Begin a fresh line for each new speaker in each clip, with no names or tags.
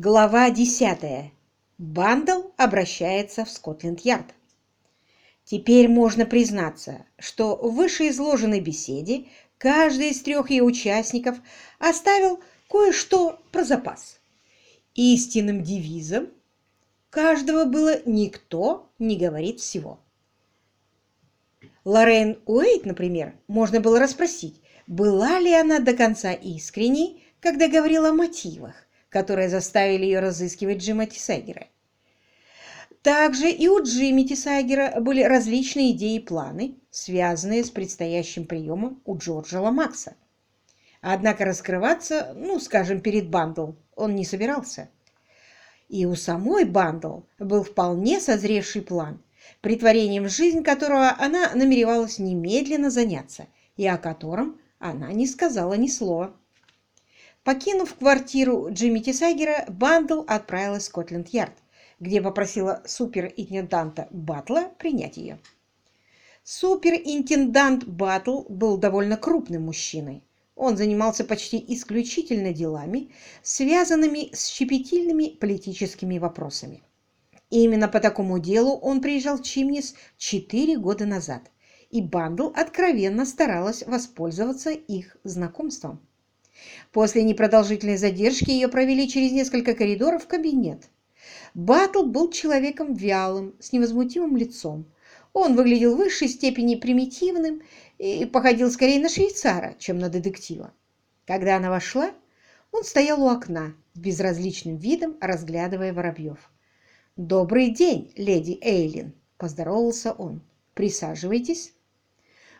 Глава 10. Бандл обращается в Скотленд-Ярд. Теперь можно признаться, что в вышеизложенной беседе каждый из трех ее участников оставил кое-что про запас. Истинным девизом каждого было «никто не говорит всего». Лоррейн Уэйт, например, можно было расспросить, была ли она до конца искренней, когда говорила о мотивах, которые заставили ее разыскивать Джима Тисагера. Также и у Джимми Тисагера были различные идеи и планы, связанные с предстоящим приемом у Джорджа Ламакса. Однако раскрываться, ну, скажем, перед Бандл он не собирался. И у самой Бандл был вполне созревший план, претворением в жизнь которого она намеревалась немедленно заняться, и о котором она не сказала ни слова. Покинув квартиру Джимми Тисагера, Бандл отправилась в Скотленд-Ярд, где попросила суперинтенданта Батла принять ее. Суперинтендант Батл был довольно крупным мужчиной. Он занимался почти исключительно делами, связанными с щепетильными политическими вопросами. И именно по такому делу он приезжал в Чимнис четыре года назад, и Бандл откровенно старалась воспользоваться их знакомством. После непродолжительной задержки ее провели через несколько коридоров в кабинет. Батл был человеком вялым, с невозмутимым лицом. Он выглядел в высшей степени примитивным и походил скорее на швейцара, чем на детектива. Когда она вошла, он стоял у окна безразличным видом, разглядывая воробьев. «Добрый день, леди Эйлин!» – поздоровался он. «Присаживайтесь».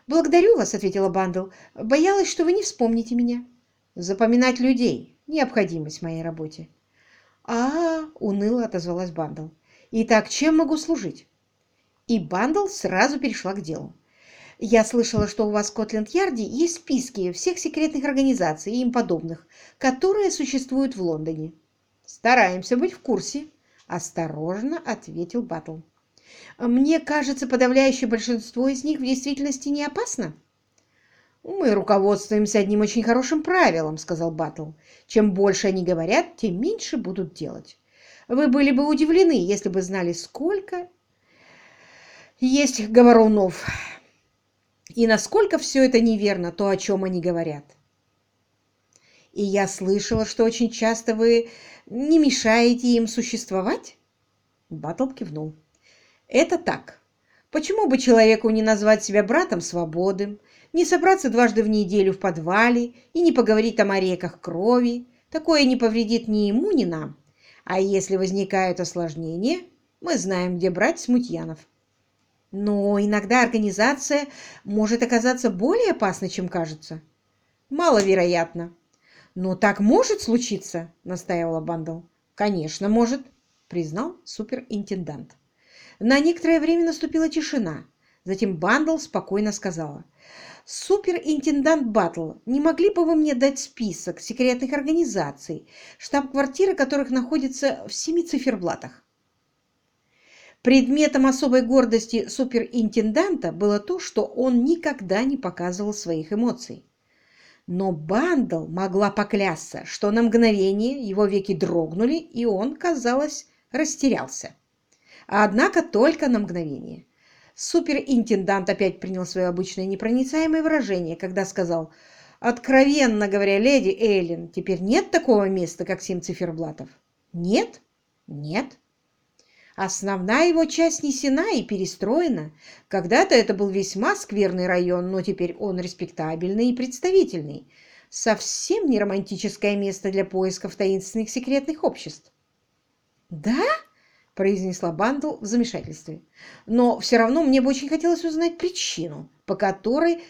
«Благодарю вас», – ответила Бандл. «Боялась, что вы не вспомните меня». Запоминать людей – необходимость в моей работе. А, -а, -а уныло отозвалась Бандл. Итак, чем могу служить? И Бандл сразу перешла к делу. Я слышала, что у вас в Скотленд-Ярде есть списки всех секретных организаций и им подобных, которые существуют в Лондоне. Стараемся быть в курсе, осторожно ответил Батл. Мне кажется, подавляющее большинство из них в действительности не опасно. «Мы руководствуемся одним очень хорошим правилом», — сказал Батл. «Чем больше они говорят, тем меньше будут делать. Вы были бы удивлены, если бы знали, сколько есть говорунов и насколько все это неверно, то, о чем они говорят. И я слышала, что очень часто вы не мешаете им существовать?» Батл кивнул. «Это так. Почему бы человеку не назвать себя братом свободы, не собраться дважды в неделю в подвале и не поговорить о реках крови. Такое не повредит ни ему, ни нам. А если возникают осложнения, мы знаем, где брать смутьянов. Но иногда организация может оказаться более опасной, чем кажется. Маловероятно. Но так может случиться, настаивала Бандл. Конечно, может, признал суперинтендант. На некоторое время наступила тишина. Затем Бандл спокойно сказала – Суперинтендант Батл, не могли бы вы мне дать список секретных организаций, штаб-квартиры которых находится в семи циферблатах? Предметом особой гордости суперинтенданта было то, что он никогда не показывал своих эмоций. Но Бандл могла поклясться, что на мгновение его веки дрогнули, и он, казалось, растерялся. Однако только на мгновение. Суперинтендант опять принял свое обычное непроницаемое выражение, когда сказал «Откровенно говоря, леди Эйлин, теперь нет такого места, как семь циферблатов?» «Нет? Нет?» Основная его часть снесена и перестроена. Когда-то это был весьма скверный район, но теперь он респектабельный и представительный. Совсем не романтическое место для поисков таинственных секретных обществ. «Да?» Произнесла Бандл в замешательстве. «Но все равно мне бы очень хотелось узнать причину, по которой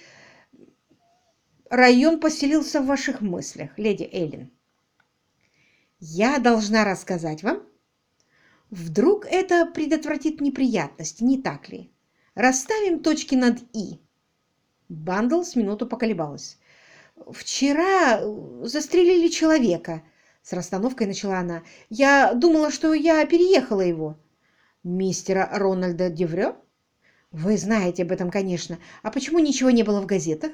район поселился в ваших мыслях, леди Эллен. Я должна рассказать вам? Вдруг это предотвратит неприятности, не так ли? Расставим точки над «и». Бандл с минуту поколебалась. «Вчера застрелили человека», с расстановкой начала она. «Я думала, что я переехала его». «Мистера Рональда Деврё?» «Вы знаете об этом, конечно. А почему ничего не было в газетах?»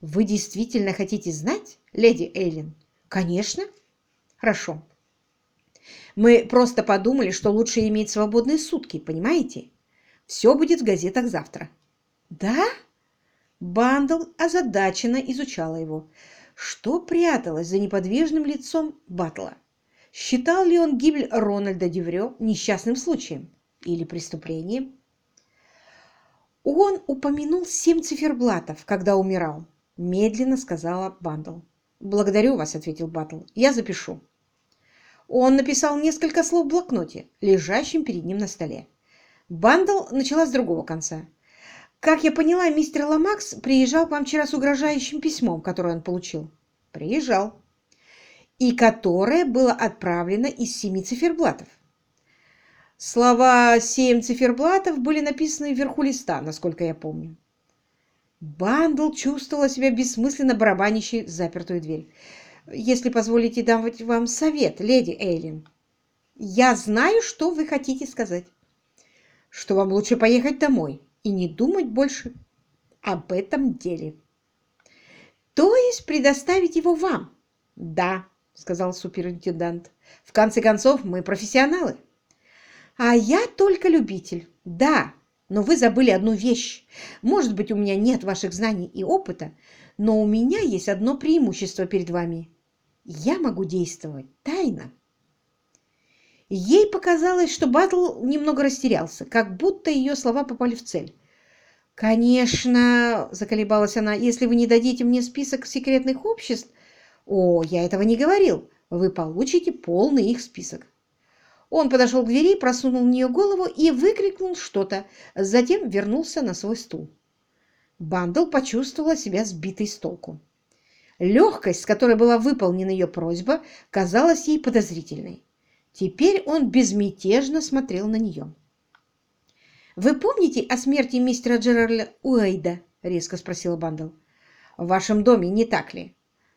«Вы действительно хотите знать, леди Эйлин?» «Конечно». «Хорошо. Мы просто подумали, что лучше иметь свободные сутки, понимаете? Все будет в газетах завтра». «Да?» Бандл озадаченно изучала его. Что пряталось за неподвижным лицом Батла? Считал ли он гибель Рональда Деврё несчастным случаем или преступлением? Он упомянул семь циферблатов, когда умирал, медленно сказала Бандл. «Благодарю вас», — ответил Батл. «Я запишу». Он написал несколько слов в блокноте, лежащем перед ним на столе. Бандл начала с другого конца. «Как я поняла, мистер Ламакс приезжал к вам вчера с угрожающим письмом, которое он получил?» «Приезжал» и которое было отправлено из семи циферблатов. Слова «семь циферблатов» были написаны вверху листа, насколько я помню. Бандл чувствовала себя бессмысленно барабанящей в запертую дверь. «Если позволите дать вам совет, леди Эйлин, я знаю, что вы хотите сказать. Что вам лучше поехать домой и не думать больше об этом деле. То есть предоставить его вам? Да, — сказал суперинтендант. «В конце концов, мы профессионалы». «А я только любитель. Да, но вы забыли одну вещь. Может быть, у меня нет ваших знаний и опыта, но у меня есть одно преимущество перед вами. Я могу действовать тайно». Ей показалось, что Батл немного растерялся, как будто ее слова попали в цель. «Конечно, — заколебалась она, — если вы не дадите мне список секретных обществ, «О, я этого не говорил. Вы получите полный их список». Он подошел к двери, просунул в нее голову и выкрикнул что-то, затем вернулся на свой стул. Бандл почувствовала себя сбитой с толку. Легкость, с которой была выполнена ее просьба, казалась ей подозрительной. Теперь он безмятежно смотрел на нее. «Вы помните о смерти мистера Джерарда Уэйда?» — резко спросила Бандл. «В вашем доме, не так ли?»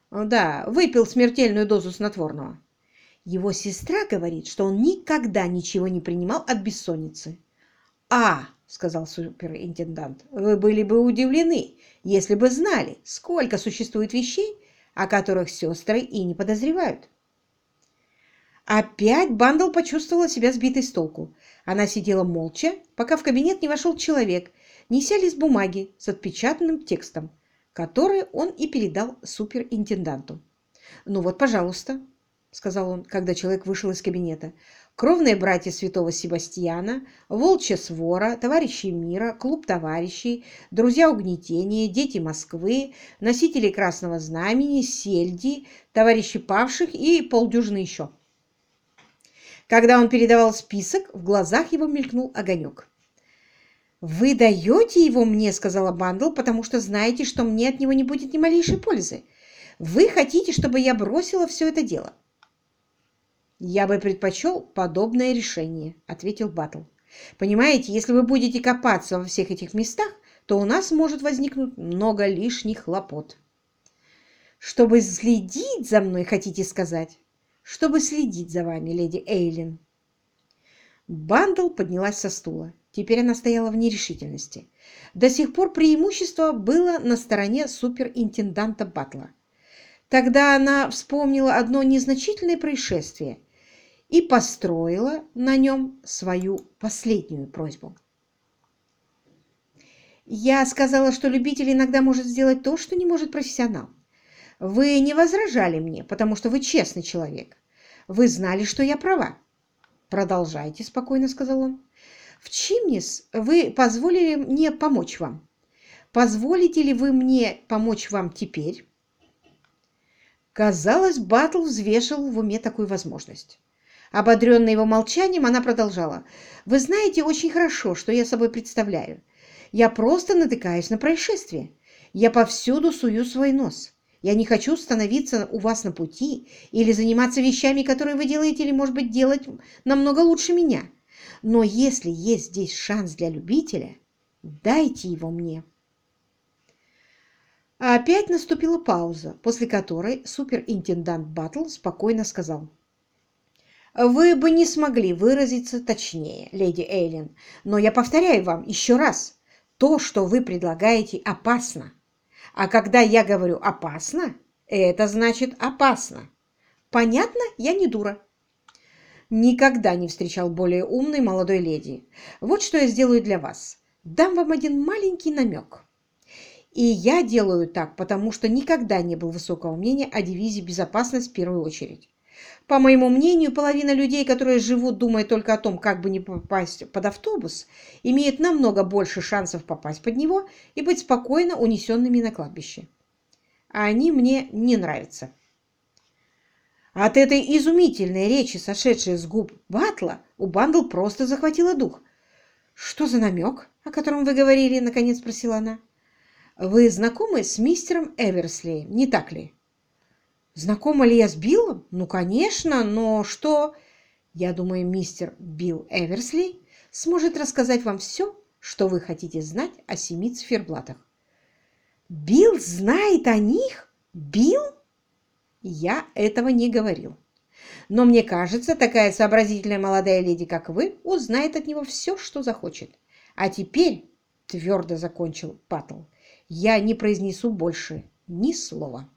Да, выпил смертельную дозу снотворного. Его сестра говорит, что он никогда ничего не принимал от бессонницы. «А!» — сказал суперинтендант. «Вы были бы удивлены, если бы знали, сколько существует вещей, о которых сестры и не подозревают». Опять Бандл почувствовала себя сбитой с толку. Она сидела молча, пока в кабинет не вошел человек, неся лист бумаги с отпечатанным текстом который он и передал суперинтенданту. «Ну вот, пожалуйста», — сказал он, когда человек вышел из кабинета. «Кровные братья святого Себастьяна, волчья свора, товарищи мира, клуб товарищей, друзья угнетения, дети Москвы, носители красного знамени, сельди, товарищи павших и полдюжины еще». Когда он передавал список, в глазах его мелькнул огонек. «Вы даете его мне, — сказала Бандл, — потому что знаете, что мне от него не будет ни малейшей пользы. Вы хотите, чтобы я бросила все это дело?» «Я бы предпочел подобное решение», — ответил Батл. «Понимаете, если вы будете копаться во всех этих местах, то у нас может возникнуть много лишних хлопот». «Чтобы следить за мной, хотите сказать?» «Чтобы следить за вами, леди Эйлин». Бандл поднялась со стула. Теперь она стояла в нерешительности. До сих пор преимущество было на стороне суперинтенданта Батла. Тогда она вспомнила одно незначительное происшествие и построила на нем свою последнюю просьбу. «Я сказала, что любитель иногда может сделать то, что не может профессионал. Вы не возражали мне, потому что вы честный человек. Вы знали, что я права. Продолжайте, спокойно сказал он. В Чимнис вы позволили мне помочь вам. Позволите ли вы мне помочь вам теперь? Казалось, Батл взвешивал в уме такую возможность. Ободренная его молчанием, она продолжала. «Вы знаете очень хорошо, что я собой представляю. Я просто натыкаюсь на происшествие. Я повсюду сую свой нос. Я не хочу становиться у вас на пути или заниматься вещами, которые вы делаете, или, может быть, делать намного лучше меня. Но если есть здесь шанс для любителя, дайте его мне. Опять наступила пауза, после которой суперинтендант Баттл спокойно сказал. «Вы бы не смогли выразиться точнее, леди Эйлин, но я повторяю вам еще раз, то, что вы предлагаете, опасно. А когда я говорю «опасно», это значит «опасно». Понятно? Я не дура. никогда не встречал более умной молодой леди. Вот что я сделаю для вас. Дам вам один маленький намек. И я делаю так, потому что никогда не был высокого мнения о дивизии «Безопасность в первую очередь». По моему мнению, половина людей, которые живут, думая только о том, как бы не попасть под автобус, имеют намного больше шансов попасть под него и быть спокойно унесенными на кладбище. А они мне не нравятся. От этой изумительной речи, сошедшей с губ Батла, у Бандл просто захватило дух. «Что за намек, о котором вы говорили?» — наконец спросила она. Вы знакомы с мистером Эверсли, не так ли? Знакома ли я с Биллом? Ну, конечно, но что? Я думаю, мистер Билл Эверсли сможет рассказать вам все, что вы хотите знать о семи циферблатах. Билл знает о них? Билл? Я этого не говорил. Но мне кажется, такая сообразительная молодая леди, как вы, узнает от него все, что захочет. А теперь, твердо закончил Паттл, я не произнесу больше ни слова.